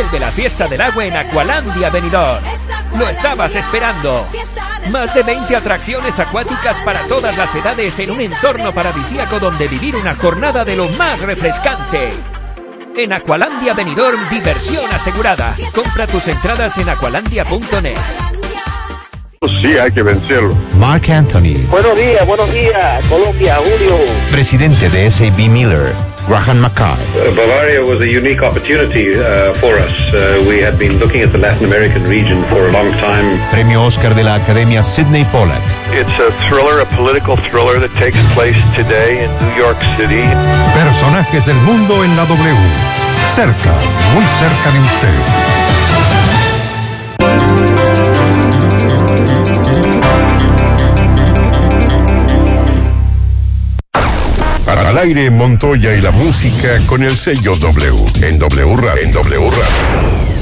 Vuelve la fiesta del agua en Aqualandia Benidorm. Lo estabas esperando. Más de 20 atracciones acuáticas para todas las edades en un entorno paradisíaco donde vivir una jornada de lo más refrescante. En Aqualandia Benidorm, diversión asegurada. Compra tus entradas en aqualandia.net. Sí, hay que vencerlo. Mark Anthony, Buenos días, buenos días, Colombia, Julio. presidente de SAB Miller, Graham Mackay, Uh, Bavaria was a unique opportunity uh, for us. Uh, we had been looking at the Latin American region for a long time. premio Oscar de la Academia Sidney Pollack, It's a thriller, a political thriller that takes place today in New York City. Personajes del mundo en la W. Cerca, muy cerca de usted. Al aire Montoya y la música con el sello W en W Radio. En W Radio.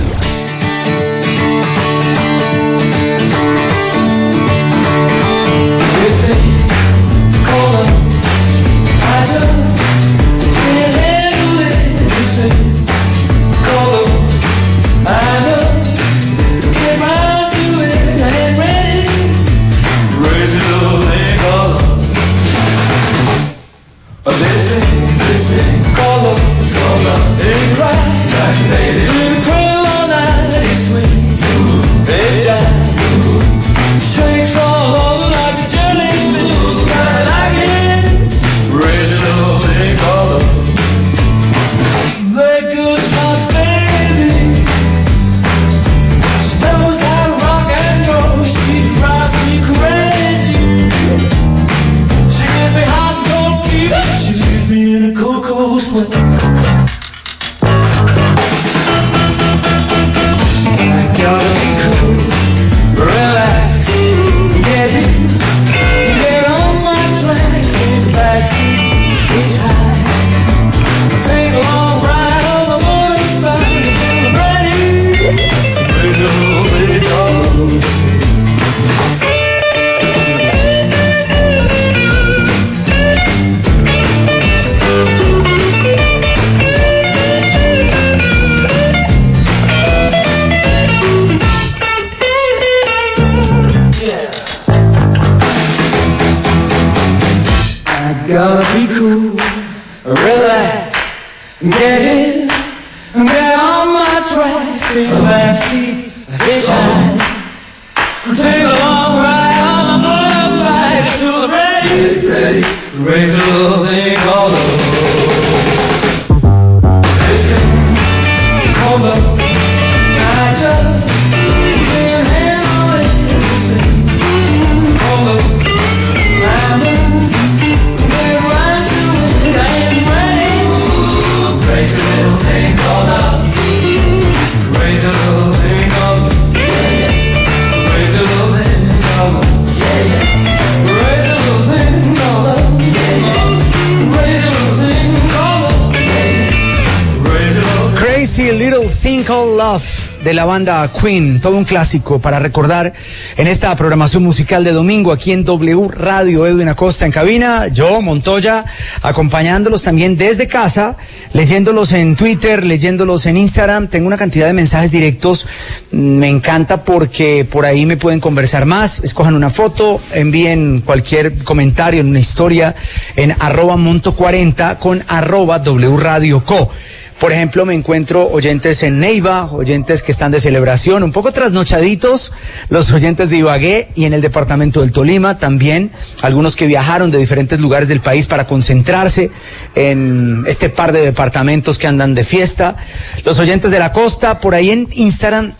Banda Queen, todo un clásico para recordar en esta programación musical de domingo aquí en W Radio Edwin Acosta en cabina, yo Montoya acompañándolos también desde casa, leyéndolos en Twitter, leyéndolos en Instagram, tengo una cantidad de mensajes directos, me encanta porque por ahí me pueden conversar más, escojan una foto, envíen cualquier comentario en una historia en arroba monto 40 con arroba W Radio Co. Por ejemplo, me encuentro oyentes en Neiva, oyentes que están de celebración, un poco trasnochaditos, los oyentes de Ibagué y en el departamento del Tolima también, algunos que viajaron de diferentes lugares del país para concentrarse en este par de departamentos que andan de fiesta, los oyentes de la costa, por ahí en Instagram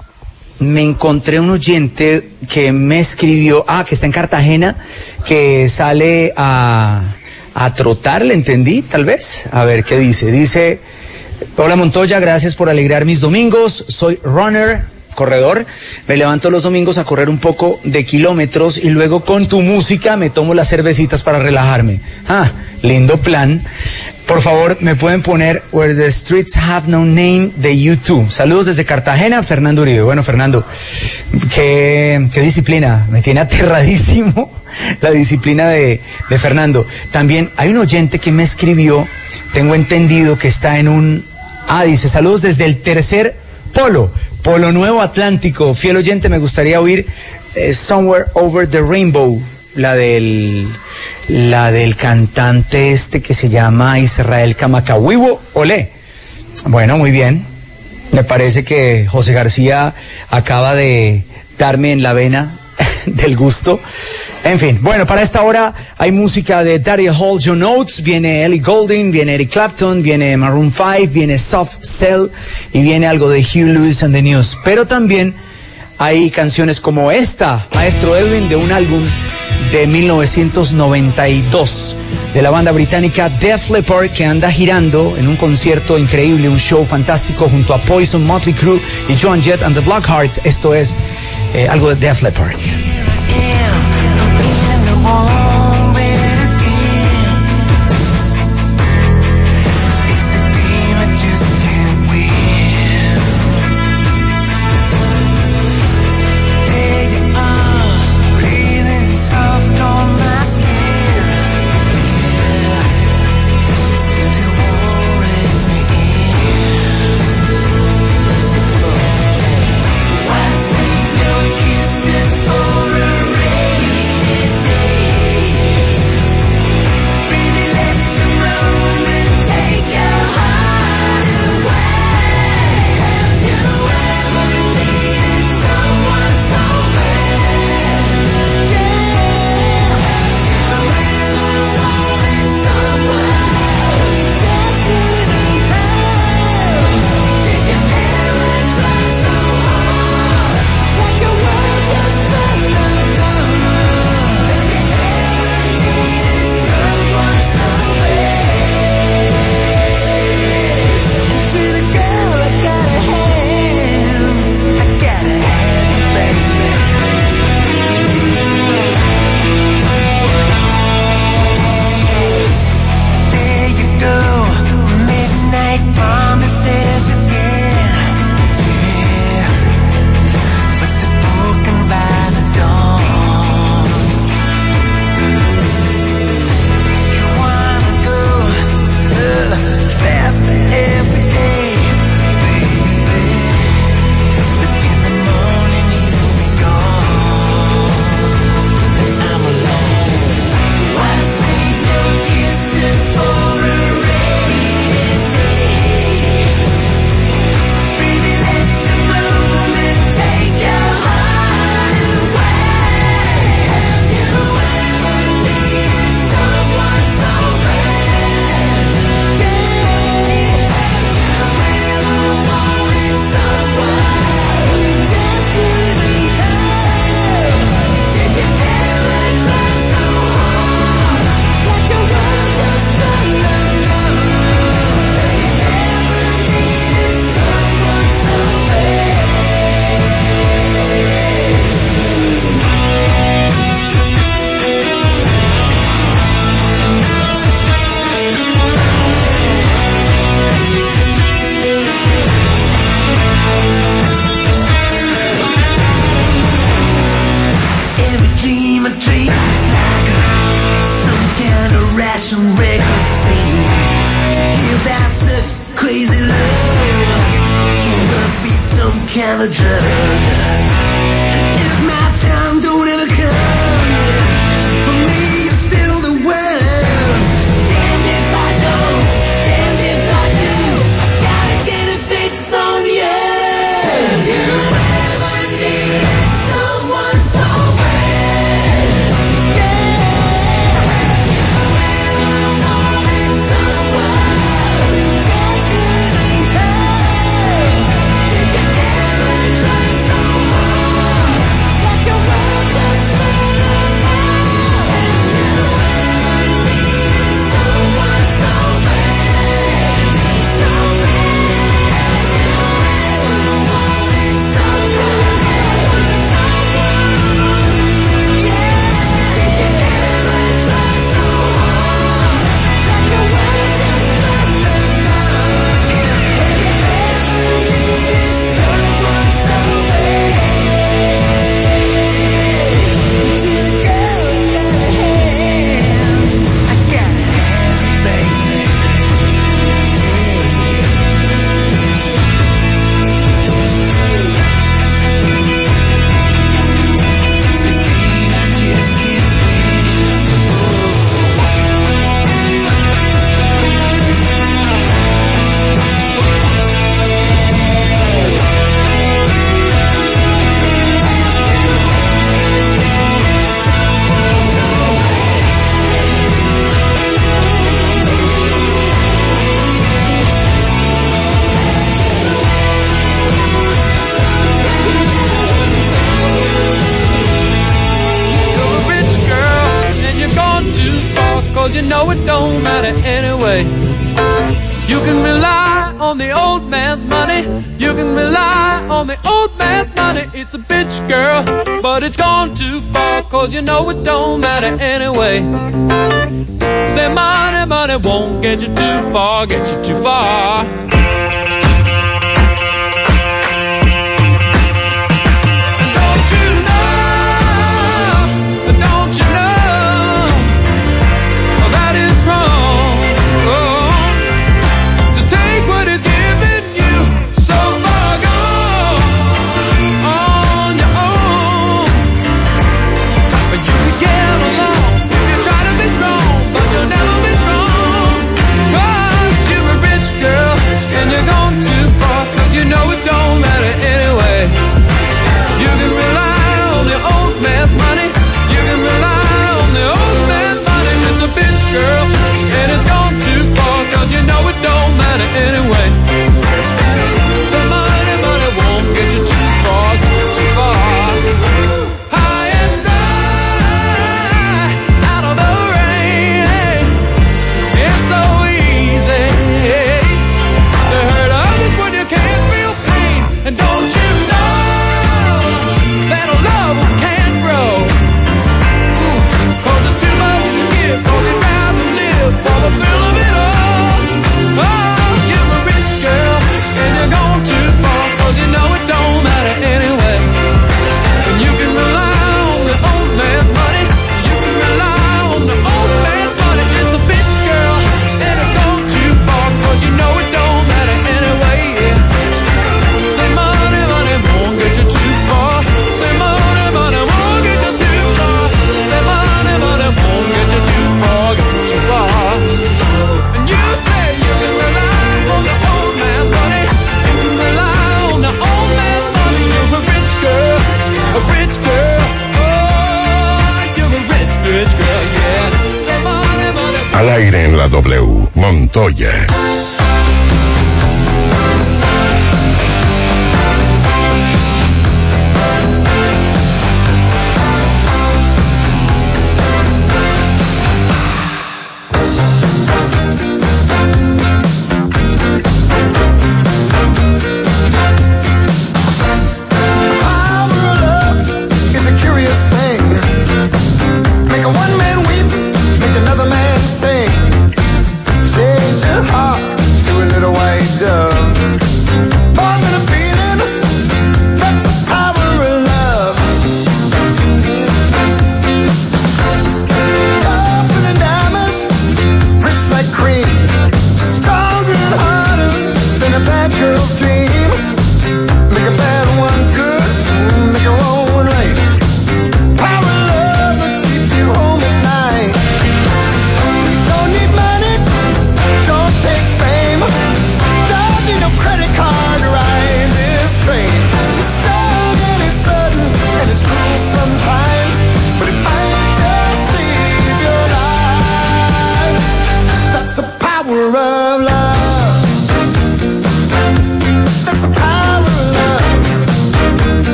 me encontré un oyente que me escribió, ah, que está en Cartagena, que sale a, a trotar, le entendí, tal vez. A ver qué dice. Dice, hola Montoya, gracias por alegrar mis domingos. Soy runner, corredor. Me levanto los domingos a correr un poco de kilómetros y luego con tu música me tomo las cervecitas para relajarme. Ah, lindo plan. Por favor, me pueden poner Where the Streets Have No Name de YouTube. Saludos desde Cartagena, Fernando Uribe. Bueno, Fernando, qué, disciplina. Me tiene aterradísimo la disciplina de, de Fernando. También hay un oyente que me escribió, tengo entendido que está en un... Ah, dice, saludos desde el tercer Polo, Polo Nuevo Atlántico. Fiel oyente, me gustaría oír eh, Somewhere Over the Rainbow, la del, la del cantante este que se llama Israel Kamakawiwo. Olé. Bueno, muy bien. Me parece que José García acaba de darme en la vena del gusto. En fin, bueno, para esta hora hay música de Daryl Hall, John Oates, viene Ellie Goulding, viene Eric Clapton, viene Maroon 5, viene Soft Cell y viene algo de Hugh Lewis and the News. Pero también hay canciones como esta, Maestro Edwin, de un álbum de 1992 de la banda británica Def Leppard que anda girando en un concierto increíble, un show fantástico junto a Poison, Motley Crue y Joan Jett and the Blackhearts. Esto es eh, algo de Def Leppard. Say money, money won't get you too far, get you too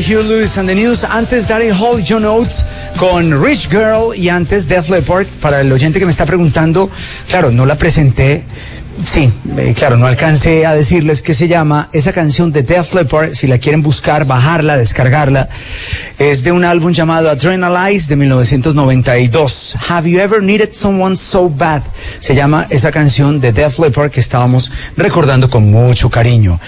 Hugh Lewis and the News. Antes Daryl Hall, John Oates con Rich Girl y antes Def Leppard. Para el oyente que me está preguntando, claro, no la presenté. Sí, eh, claro, no alcancé a decirles que se llama esa canción de Def Leppard, si la quieren buscar, bajarla, descargarla, es de un álbum llamado Adrenalize de 1992. Have you ever needed someone so bad? Se llama esa canción de Def Leppard que estábamos recordando con mucho cariño.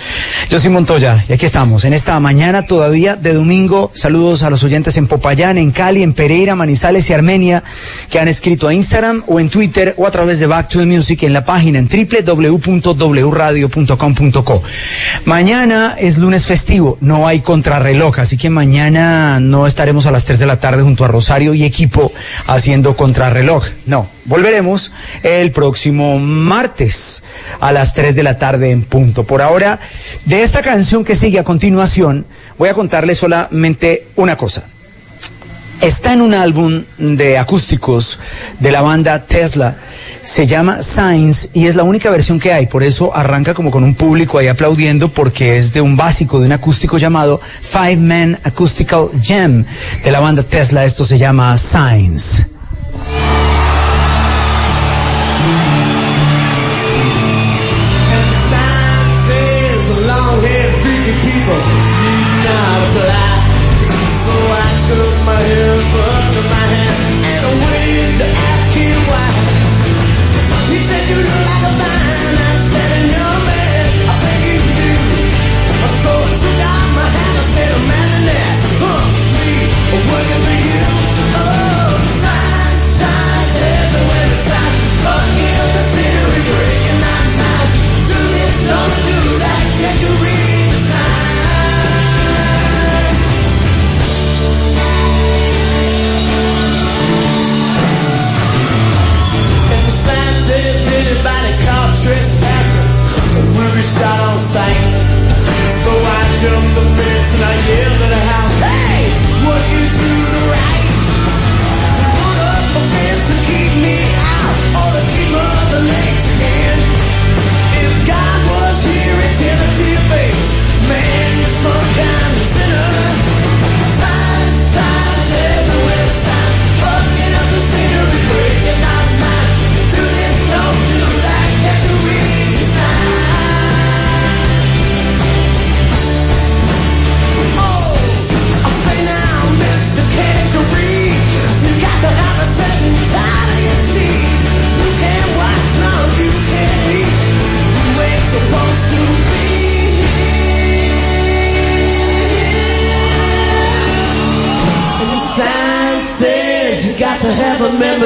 Yo soy Montoya y aquí estamos en esta mañana todavía de domingo. Saludos a los oyentes en Popayán, en Cali, en Pereira, Manizales y Armenia que han escrito a Instagram o en Twitter o a través de Back to the Music en la página en www.wradio.com.co. Mañana es lunes festivo, no hay contrarreloj, así que mañana no estaremos a las 3 de la tarde junto a Rosario y equipo haciendo contrarreloj. No, volveremos el próximo martes a las 3 de la tarde en punto. Por ahora, de esta canción que sigue a continuación, voy a contarles solamente una cosa. Está en un álbum de acústicos de la banda Tesla. Se llama Signs y es la única versión que hay. Por eso arranca como con un público ahí aplaudiendo porque es de un básico de un acústico llamado Five Man Acoustical Jam de la banda Tesla. Esto se llama Signs.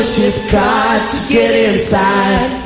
Have a membership card to get inside.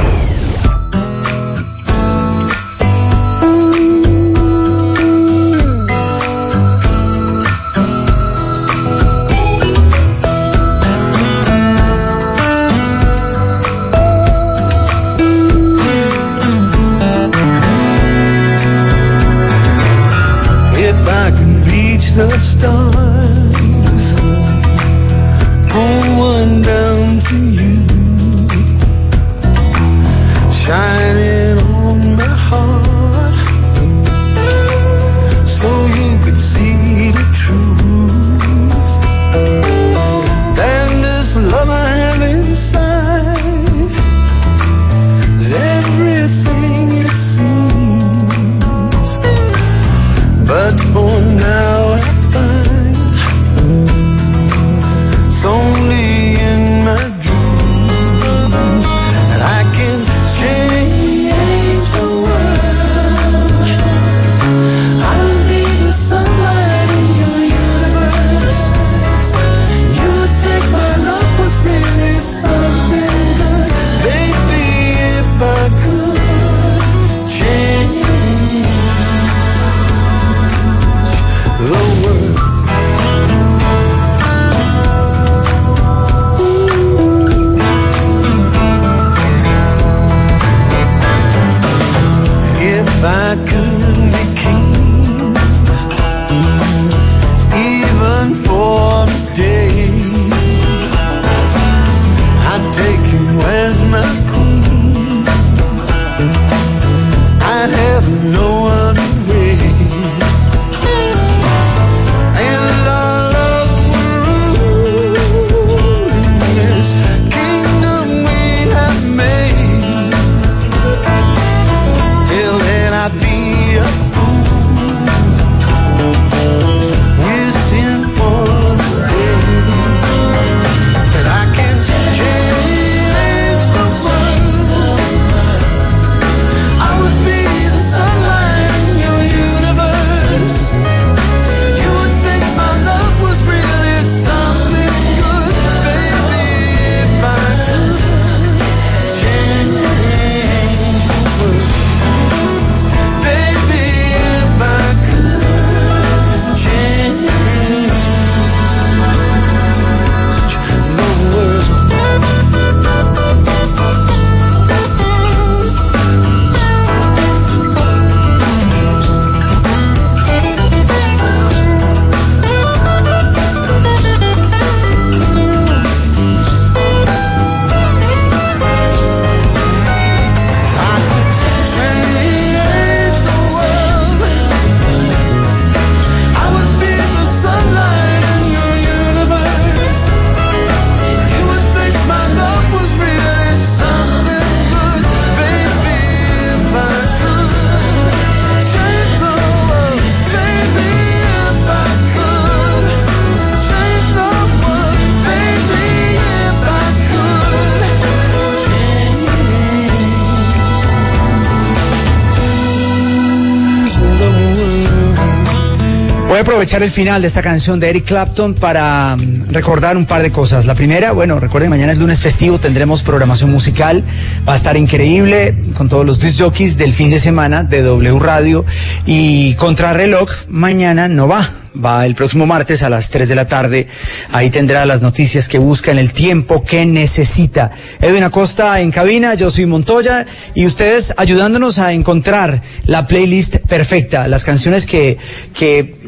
Aprovechar el final de esta canción de Eric Clapton para mm, recordar un par de cosas. La primera, bueno, recuerden, mañana es lunes festivo, tendremos programación musical, va a estar increíble con todos los disc jockeys del fin de semana de W Radio y Contrarreloj mañana no va. Va el próximo martes a las 3 de la tarde. Ahí tendrá las noticias que busca en el tiempo que necesita. Edwin Acosta en cabina, yo soy Montoya y ustedes ayudándonos a encontrar la playlist perfecta, las canciones que, que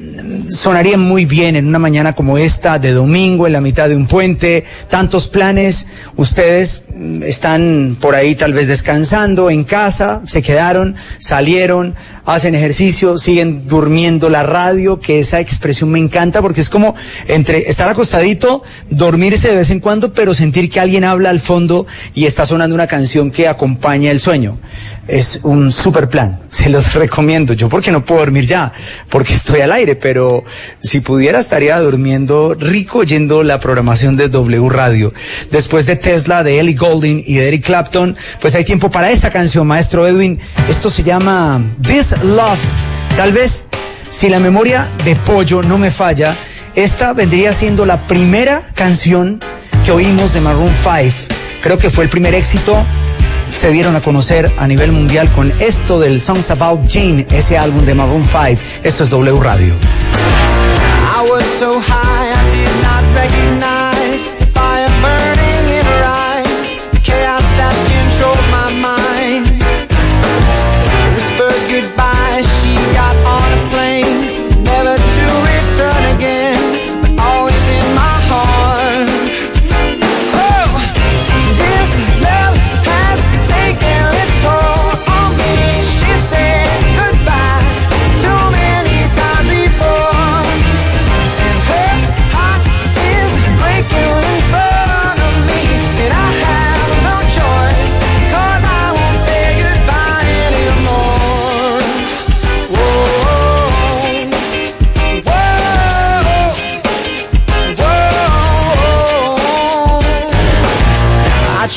sonarían muy bien en una mañana como esta de domingo, en la mitad de un puente, tantos planes. Ustedes están por ahí tal vez descansando en casa, se quedaron, salieron, hacen ejercicio, siguen durmiendo la radio, que esa expresión me encanta porque es como entre estar acostadito, dormirse de vez en cuando, pero sentir que alguien habla al fondo y está sonando una canción que acompaña el sueño. Es un super plan, se los recomiendo. Yo porque no puedo dormir ya, porque estoy al aire, pero si pudiera estaría durmiendo rico oyendo la programación de W Radio. Después de Tesla, de Ellie Y de Eric Clapton, pues hay tiempo para esta canción, maestro Edwin. Esto se llama This Love. Tal vez, si la memoria de Pollo no me falla, esta vendría siendo la primera canción que oímos de Maroon 5. Creo que fue el primer éxito. Se dieron a conocer a nivel mundial con esto del Songs About Jane, ese álbum de Maroon 5. Esto es W Radio.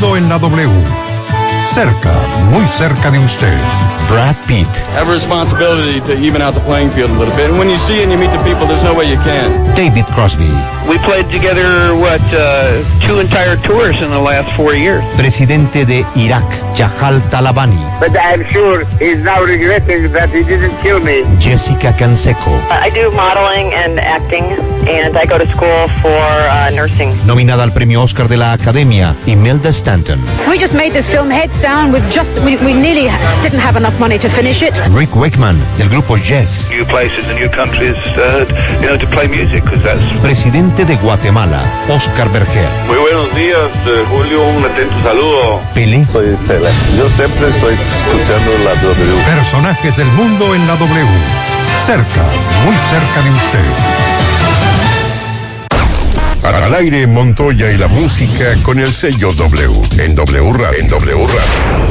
Mundo en la W. Cerca, muy cerca de usted. Brad Pitt, have a responsibility to even out the playing field a little bit. And when you see and you meet the people, there's no way you can. David Crosby, We played together, what, uh, two entire tours in the last four years. presidente de Irak, Jahal Talabani, But I'm sure he's now regretting that he didn't kill me. Jessica Canseco, I do modeling and acting, and I go to school for uh, nursing. nominada al premio Oscar de la Academia, Imelda Stanton, We just made this film heads down with just, we, we nearly didn't have enough money to finish it. Rick Wakeman, del grupo Yes, New places and new countries, uh, you know, to play music, because that's presidente de Guatemala, Oscar Berger, Muy buenos días, eh, Julio. Un atento saludo. Pele, Soy Pele. Yo siempre estoy escuchando la W. Personajes del mundo en la W. Cerca, muy cerca de usted. Al aire Montoya y la música con el sello W. En W Radio. En W Radio.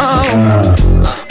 Oh.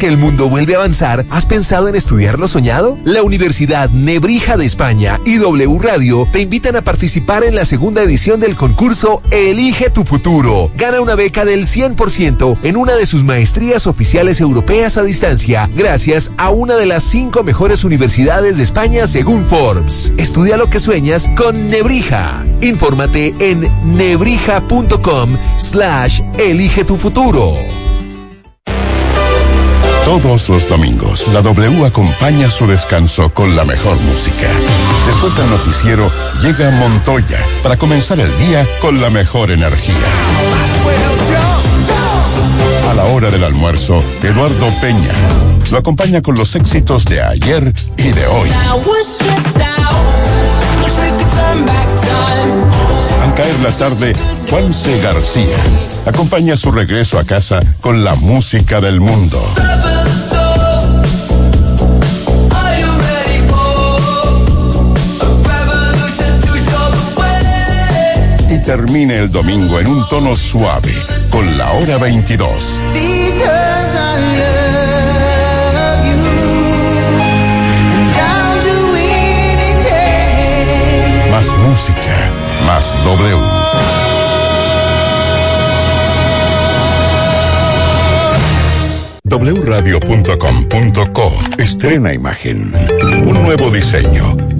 Que el mundo vuelve a avanzar, ¿has pensado en estudiar lo soñado? La Universidad Nebrija de España y W Radio te invitan a participar en la segunda edición del concurso Elige tu futuro. Gana una beca del 100% en una de sus maestrías oficiales europeas a distancia, gracias a una de las cinco mejores universidades de España según Forbes. Estudia lo que sueñas con Nebrija. Infórmate en nebrija.com slash elige tu futuro. Todos los domingos, la W acompaña su descanso con la mejor música. Después del noticiero, llega Montoya para comenzar el día con la mejor energía. A la hora del almuerzo, Eduardo Peña lo acompaña con los éxitos de ayer y de hoy. Al caer la tarde, Juanse García acompaña su regreso a casa con la música del mundo. termine el domingo en un tono suave, con la hora 22. Más música, más W. wradio.com.co Estrena Imagen. Un nuevo diseño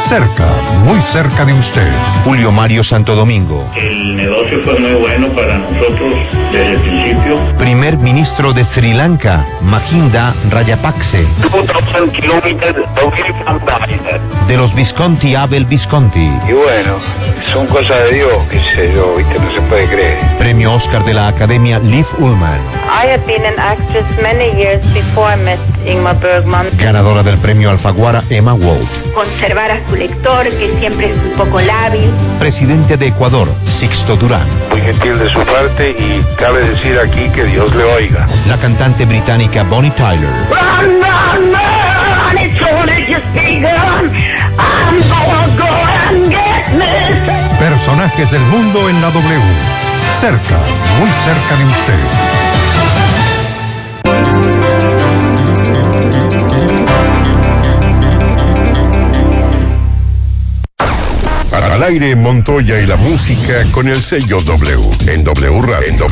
Cerca, muy cerca de usted. Julio Mario Santo Domingo. El negocio fue muy bueno para nosotros desde el principio. Primer ministro de Sri Lanka, Mahinda Rajapakse. De los Visconti, Abel Visconti. Y bueno, son cosas de Dios, qué sé yo, viste, no se puede creer. Premio Oscar de la Academia Liv Ullman. I had been an actress many years before I met Ingmar Bergman. Ganadora del premio Alfaguara, Emma Wolf. Conservar a su lector, que siempre es un poco lábil. Presidente de Ecuador, Sixto Durán. Muy gentil de su parte y cabe decir aquí que Dios le oiga. La cantante británica Bonnie Tyler. Personajes del mundo en la W. Cerca, muy cerca de usted. Al aire Montoya y la música con el sello W en W. En w